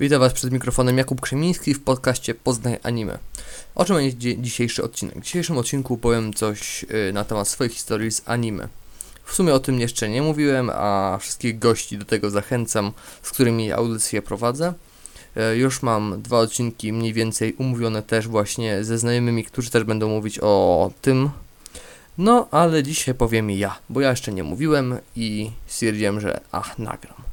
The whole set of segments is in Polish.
Witam Was przed mikrofonem Jakub Krzemiński w podcaście Poznaj Anime. O czym będzie dzisiejszy odcinek? W dzisiejszym odcinku powiem coś y, na temat swojej historii z anime. W sumie o tym jeszcze nie mówiłem, a wszystkich gości do tego zachęcam, z którymi audycję prowadzę. Y, już mam dwa odcinki mniej więcej umówione też właśnie ze znajomymi, którzy też będą mówić o tym. No, ale dzisiaj powiem ja, bo ja jeszcze nie mówiłem i stwierdziłem, że ach, nagram.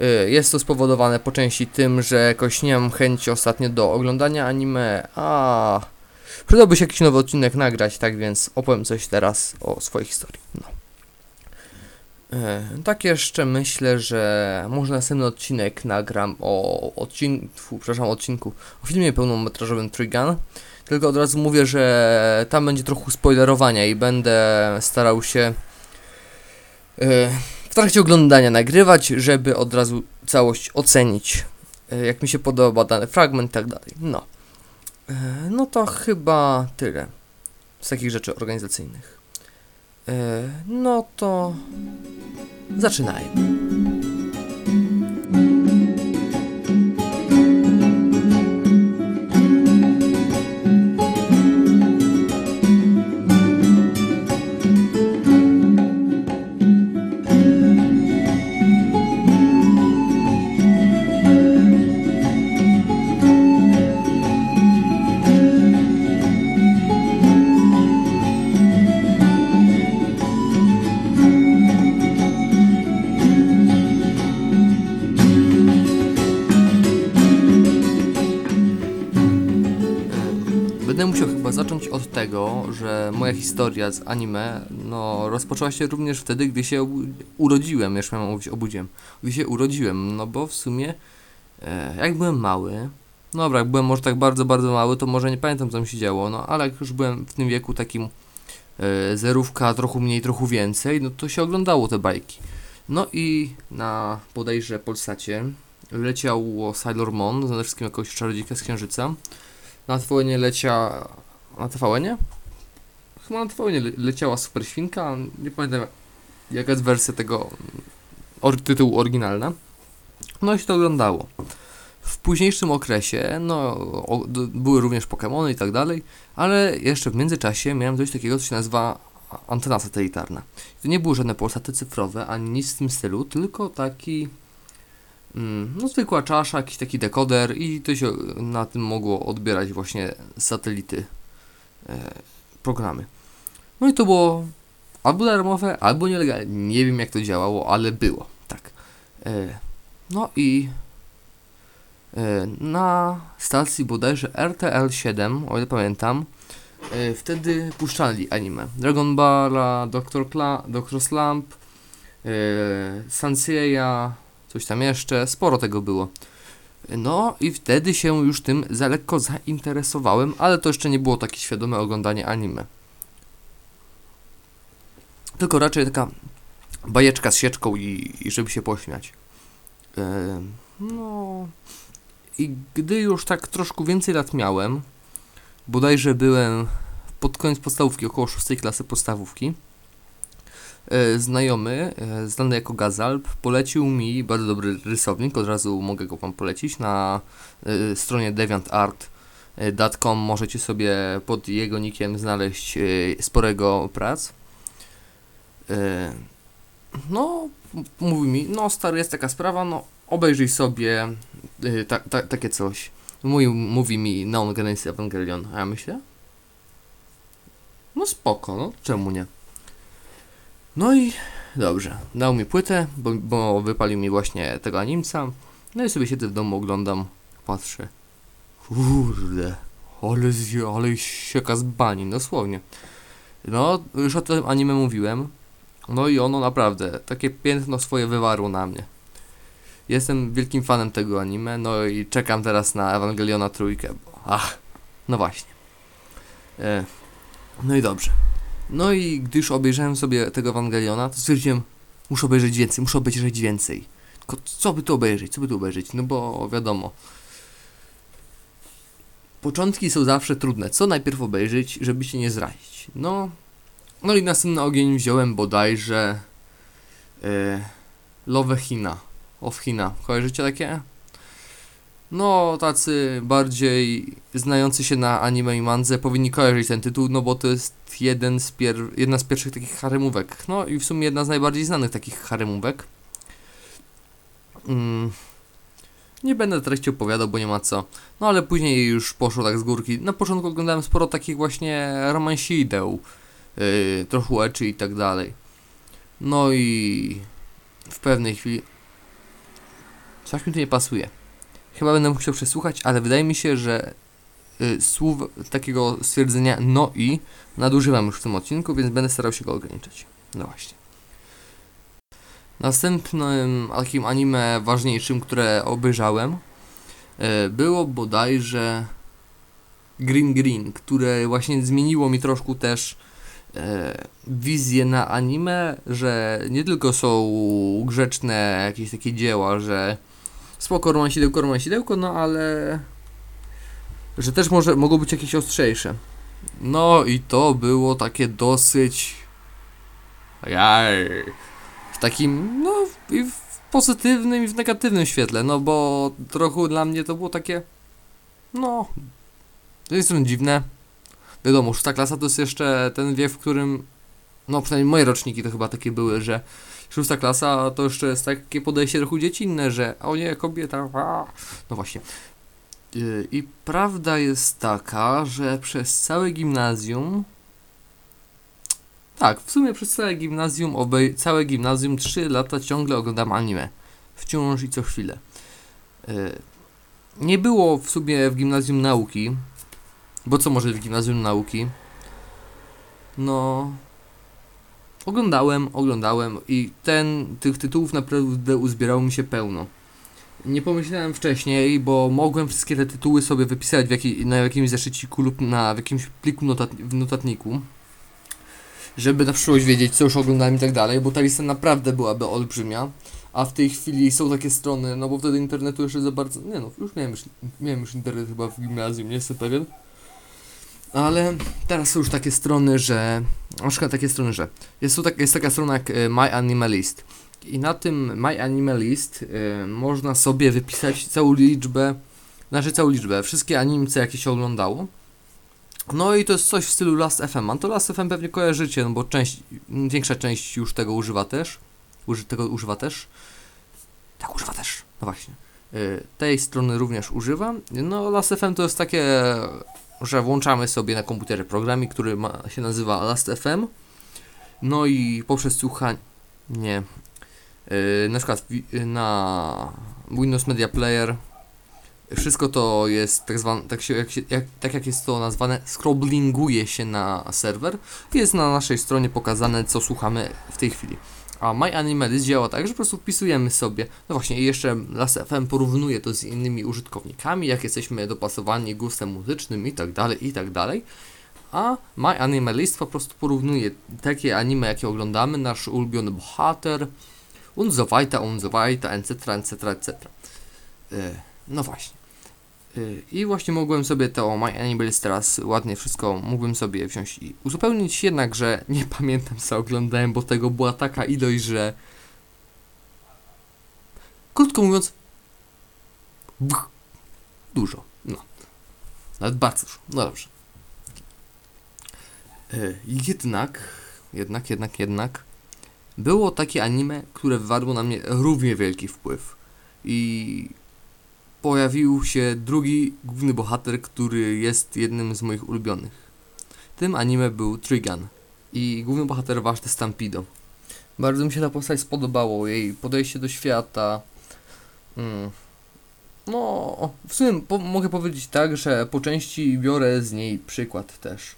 Y, Jest to spowodowane po części tym, że jakoś nie mam chęci ostatnio do oglądania anime, a przydałby się jakiś nowy odcinek nagrać, tak więc opowiem coś teraz o swojej historii. No. Tak jeszcze myślę, że może następny odcinek nagram o odcinku, przepraszam, odcinku, o filmie pełnometrażowym Trigun. Tylko od razu mówię, że tam będzie trochę spoilerowania i będę starał się y, w trakcie oglądania nagrywać, żeby od razu całość ocenić, y, jak mi się podoba dany fragment i tak dalej. No. Y, No to chyba tyle z takich rzeczy organizacyjnych. Y, No to zaczynajmy. Chyba zacząć od tego, że moja historia z anime no, rozpoczęła się również wtedy, gdy się urodziłem, już miałem mówić obudziłem, gdy się urodziłem, no bo w sumie e, jak byłem mały, no dobra, jak byłem może tak bardzo, bardzo mały, to może nie pamiętam co mi się działo, no ale jak już byłem w tym wieku takim e, zerówka, trochę mniej, trochę więcej, no to się oglądało te bajki. No i na bodajże Polsacie leciało Sailor Moon, z wszystkim jakąś czarodziejkę z Księżyca. Na TVN lecia... Na TVN? Chyba na TVN le leciała Super Świnka, nie pamiętam jaka jest wersja tego or tytułu oryginalna. No i się to oglądało. W późniejszym okresie, no, były również Pokémony i tak dalej, ale jeszcze w międzyczasie miałem coś takiego, co się nazywa antena satelitarna. To nie były żadne polsaty cyfrowe, ani nic w tym stylu, tylko taki mm, no zwykła czasza, jakiś taki dekoder i to się na tym mogło odbierać właśnie satelity programy. No i to było albo darmowe, albo nielegalne. Nie wiem jak to działało, ale było, tak. E, no i e, na stacji bodajże RTL 7, o ile pamiętam, e, wtedy puszczali anime. Dragon Balla, Dr. Kla- Dr. Slump, e, Sanseiya, coś tam jeszcze, sporo tego było. No i wtedy się już tym za lekko zainteresowałem, ale to jeszcze nie było takie świadome oglądanie anime. Tylko raczej taka bajeczka z sieczką i, i żeby się pośmiać. Em, no i gdy już tak troszkę więcej lat miałem, bodajże byłem pod koniec podstawówki, około 6 klasy podstawówki, znajomy, e, znany jako Gazalp, polecił mi bardzo dobry rysownik, od razu mogę go wam polecić, na e, stronie deviantart.com możecie sobie pod jego nickiem znaleźć e, sporego prac. E, No, mówi mi, no stary, jest taka sprawa, no obejrzyj sobie e, ta, ta, takie coś. Mówi, mówi mi Neon Genesis Evangelion, a ja myślę, no spoko, no czemu nie? No i dobrze, dał mi płytę, bo, bo wypalił mi właśnie tego animca. No i sobie siedzę w domu, oglądam, patrzę. Kurde, ale, zje- ale sieka z bani, dosłownie. No, już o tym anime mówiłem. No i ono naprawdę, takie piętno swoje wywarło na mnie. Jestem wielkim fanem tego anime, no i czekam teraz na Ewangeliona trójkę, bo ach, no właśnie. E, no i dobrze. No i gdy już obejrzałem sobie tego Ewangeliona, to stwierdziłem, muszę obejrzeć więcej, muszę obejrzeć więcej. Tylko co by tu obejrzeć, co by tu obejrzeć? No bo wiadomo. Początki są zawsze trudne. Co najpierw obejrzeć, żeby się nie zrazić? No, no i następny ogień wziąłem bodajże e, Love Hina. Of Hina. Kojarzycie takie? No, tacy bardziej znający się na anime i mandze powinni kojarzyć ten tytuł, no bo to jest jeden z jedna z pierwszych takich haremówek. No i w sumie jedna z najbardziej znanych takich haremówek. Mm. Nie będę treści opowiadał, bo nie ma co. No ale później już poszło tak z górki. Na początku oglądałem sporo takich właśnie romansideł, yy, trochę eczy i tak dalej. No i w pewnej chwili coś mi tu nie pasuje. Chyba będę musiał przesłuchać, ale wydaje mi się, że y, słów takiego stwierdzenia no i nadużywam już w tym odcinku, więc będę starał się go ograniczać. No właśnie. Następnym takim anime ważniejszym, które obejrzałem, y, było bodajże Green Green, które właśnie zmieniło mi troszkę też e, wizję na anime, że nie tylko są grzeczne jakieś takie dzieła, że spoko romansidełko, romansidełko, no ale że też może mogą być jakieś ostrzejsze. No i to było takie dosyć jaj, w takim, no i w pozytywnym i w negatywnym świetle, no bo trochę dla mnie to było takie, no, to jest dziwne. Wiadomo, szósta klasa to jest jeszcze ten wiek, w którym, no przynajmniej moje roczniki to chyba takie były, że szósta klasa to jeszcze jest takie podejście trochę dziecinne, że o nie, kobieta, a. no właśnie. Yy, I prawda jest taka, że przez całe gimnazjum, tak, w sumie przez całe gimnazjum, obej całe gimnazjum 3 lata ciągle oglądam anime. Wciąż i co chwilę. Yy, Nie było w sumie w gimnazjum nauki, bo co może w gimnazjum nauki? No, Oglądałem, oglądałem i ten, tych tytułów naprawdę uzbierało mi się pełno. Nie pomyślałem wcześniej, bo mogłem wszystkie te tytuły sobie wypisać w jaki, na jakimś zeszyciku lub na w jakimś pliku notat, w notatniku, żeby na przyszłość wiedzieć, co już oglądałem i tak dalej, bo ta lista naprawdę byłaby olbrzymia. A w tej chwili są takie strony, no bo wtedy internetu jeszcze za bardzo. Nie no, już miałem już, miałem już internet chyba w gimnazjum, nie jestem pewien. Ale teraz są już takie strony, że. Na przykład takie strony, że. Jest, tu tak, jest taka strona jak e, My Animalist. I na tym My Animalist y, można sobie wypisać całą liczbę. Znaczy całą liczbę, wszystkie animce jakie się oglądało. No i to jest coś w stylu Last FM. A to Last FM pewnie kojarzycie, no bo część, większa część już tego używa też. Uży, tego używa też. Tak, używa też. No właśnie. Y, tej strony również używam. No Last FM to jest takie że włączamy sobie na komputerze programik, który ma, się nazywa Last.fm. No i poprzez słuchanie, nie, yy, na przykład na Windows Media Player wszystko to jest tak zwane, tak, się, jak, się, jak, tak jak jest to nazwane, scrobblinguje się na serwer. Jest na naszej stronie pokazane, co słuchamy w tej chwili. A MyAnimeList działa tak, że po prostu wpisujemy sobie, no właśnie, i jeszcze Last.fm porównuje to z innymi użytkownikami, jak jesteśmy dopasowani gustem muzycznym i tak dalej, i tak dalej. A MyAnimeList po prostu porównuje takie anime, jakie oglądamy, nasz ulubiony bohater, und so weiter, etc., etc., etc. No właśnie. Y, I właśnie mogłem sobie to My Animals teraz ładnie wszystko mógłbym sobie wziąć i uzupełnić, jednakże nie pamiętam co oglądałem, bo tego była taka ilość, że krótko mówiąc dużo, no. Nawet bardzo dużo, no dobrze. Y, jednak, jednak, jednak, jednak było takie anime, które wywarło na mnie równie wielki wpływ i pojawił się drugi główny bohater, który jest jednym z moich ulubionych. Tym anime był Trigun i główny bohater właśnie Stampido. Bardzo mi się ta postać spodobało, jej podejście do świata. Mm. No, w sumie po mogę powiedzieć tak, że po części biorę z niej przykład też.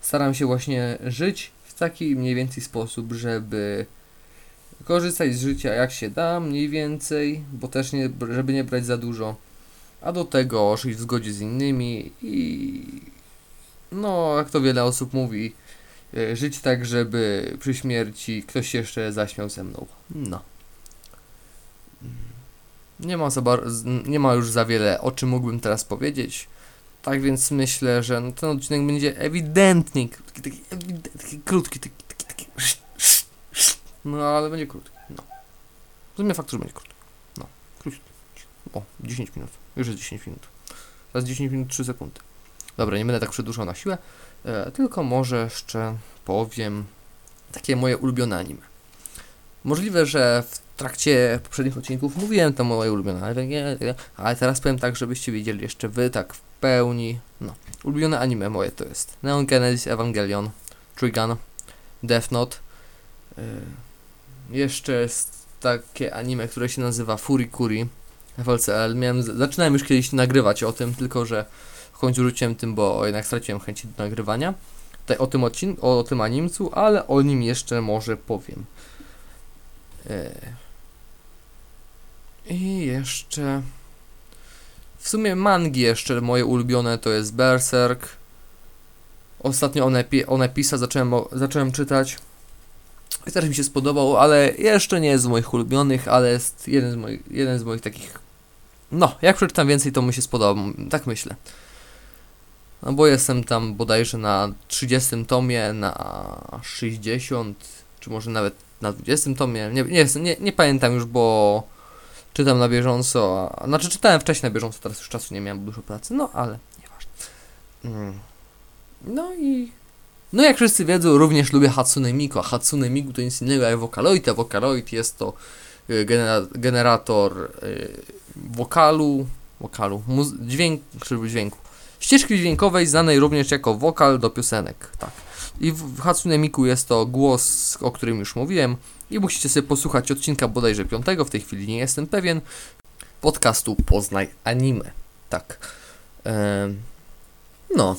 Staram się właśnie żyć w taki mniej więcej sposób, żeby korzystać z życia jak się da, mniej więcej, bo też nie, żeby nie brać za dużo, a do tego żyć w zgodzie z innymi i no, jak to wiele osób mówi, e, żyć tak, żeby przy śmierci ktoś jeszcze zaśmiał ze mną. No. Nie ma, za nie ma już za wiele o czym mógłbym teraz powiedzieć. Tak więc myślę, że no ten odcinek będzie ewidentnie taki, taki, taki krótki, taki, taki, taki no ale będzie krótki, no. Rozumiem fakt, że będzie krótki. No, krótki. O, 10 minut. Już jest 10 minut. Teraz 10 minut 3 sekundy. Dobra, nie będę tak przedłużał na siłę, e, tylko może jeszcze powiem takie moje ulubione anime. Możliwe, że w trakcie poprzednich odcinków mówiłem to moje ulubione, ale, ale teraz powiem tak, żebyście wiedzieli jeszcze wy tak w pełni. No, ulubione anime moje to jest Neon Genesis Evangelion, Trigun, Death Note. e, jeszcze jest takie anime, które się nazywa Furikuri FLCL. Miałem, zaczynałem już kiedyś nagrywać o tym, tylko że w końcu rzuciłem tym, bo jednak straciłem chęci do nagrywania. Tutaj o tym odcinku, o, tym animcu, ale o nim jeszcze może powiem. E, I jeszcze w sumie mangi jeszcze moje ulubione to jest Berserk. Ostatnio One, One Pisa zacząłem, o- zacząłem czytać. I też mi się spodobał, ale jeszcze nie jest z moich ulubionych, ale jest jeden z moich, jeden z moich takich. No, jak przeczytam więcej, to mi się spodoba, tak myślę. No bo jestem tam bodajże na 30 tomie, na 60, czy może nawet na 20 tomie. Nie, nie, nie, nie pamiętam już, bo czytam na bieżąco. A, znaczy czytałem wcześniej na bieżąco, teraz już czasu nie miałem dużo pracy, no ale nieważne. Mm. No i no jak wszyscy wiedzą, również lubię Hatsune Miku, a Hatsune Miku to nic innego jak Vocaloid, a Vocaloid jest to y, genera generator y, wokalu, wokalu, dźwięk, dźwięku, ścieżki dźwiękowej znanej również jako wokal do piosenek, tak. I w Hatsune Miku jest to głos, o którym już mówiłem i musicie sobie posłuchać odcinka bodajże piątego, w tej chwili nie jestem pewien, podcastu Poznaj Anime, tak. Em, no.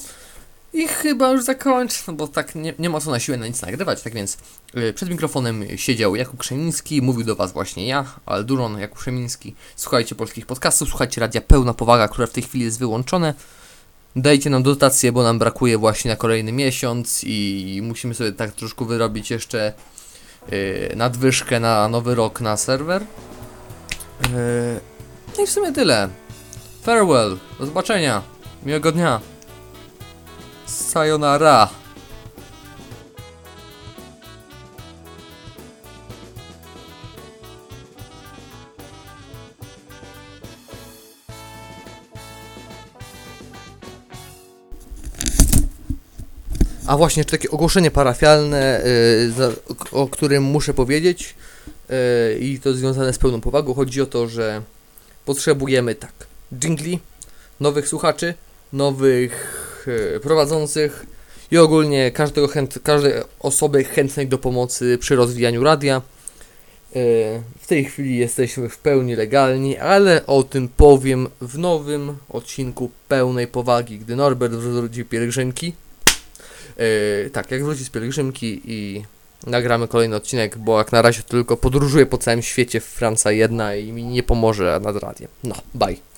I chyba już zakończę, no bo tak nie, nie ma co na siłę na nic nagrywać, tak więc y, przed mikrofonem siedział Jakub Krzemiński, mówił do Was właśnie ja, Alduron Jakub Krzemiński. Słuchajcie polskich podcastów, słuchajcie Radia Pełna Powaga, które w tej chwili jest wyłączone. Dajcie nam dotację, bo nam brakuje właśnie na kolejny miesiąc i musimy sobie tak troszkę wyrobić jeszcze y, nadwyżkę na nowy rok na serwer. Y, no i w sumie tyle. Farewell, do zobaczenia, miłego dnia. Sayonara. A właśnie, takie ogłoszenie parafialne, za, o którym muszę powiedzieć yy, i to związane z pełną powagą. Chodzi o to, że potrzebujemy tak, jingli, nowych słuchaczy, nowych prowadzących i ogólnie każdego chęt, każdej osoby chętnej do pomocy przy rozwijaniu radia. E, W tej chwili jesteśmy w pełni legalni, ale o tym powiem w nowym odcinku pełnej powagi, gdy Norbert wróci pielgrzymki. E, Tak, jak wróci z pielgrzymki i nagramy kolejny odcinek, bo jak na razie tylko podróżuję po całym świecie w Francja jedna i mi nie pomoże nad radiem. No, bye.